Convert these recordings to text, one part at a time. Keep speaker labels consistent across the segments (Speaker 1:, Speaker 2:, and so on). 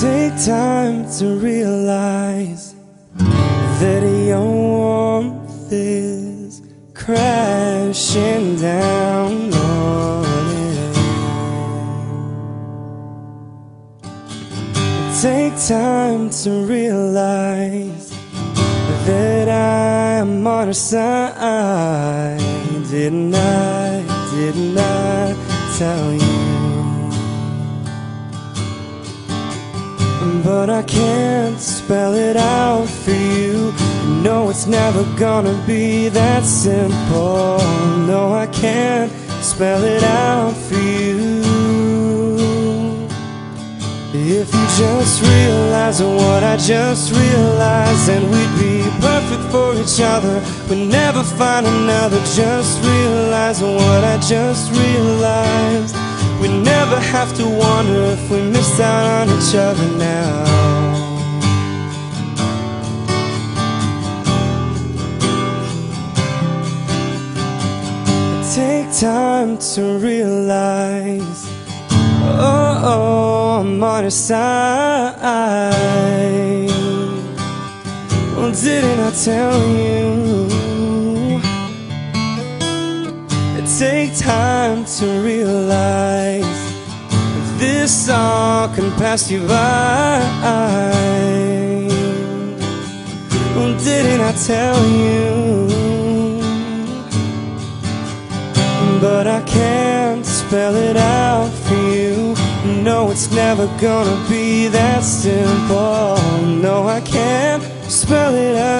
Speaker 1: Take time to realize that your warmth is crashing down on it. Take time to realize that I'm on her side. Didn't I? Didn't I tell you? But I can't spell it out for you. No, it's never gonna be that simple. No, I can't spell it out for you. If you just realize what I just realized, then we'd be perfect for each other. We'd never find another. Just realize what I just realized. We'd never have to wonder if we missed out on each other now. Take time to realize, oh, oh I'm on your side. Well, didn't I tell you? Take time to realize this song can pass you by. Well, didn't I tell you? But I can't spell it out for you. No, it's never gonna be that simple. No, I can't spell it out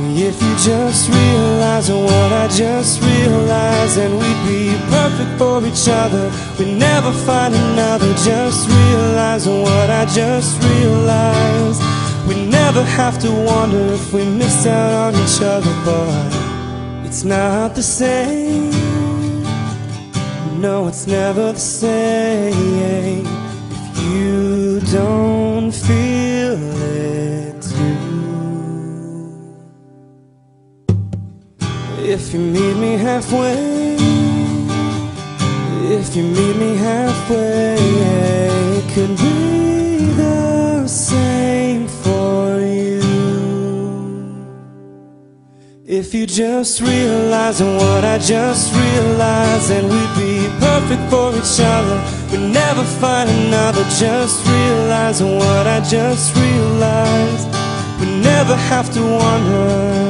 Speaker 1: If you just realize what I just realized, then we'd be perfect for each other. We'd never find another. Just realize what I just realized. We never have to wonder if we missed out on each other, but it's not the same. No, it's never the same if you don't feel If you meet me halfway, if you meet me halfway, it could be the same for you. If you just realize what I just realized, then we'd be perfect for each other. We'd never find another. Just realize what I just realized. We never have to wonder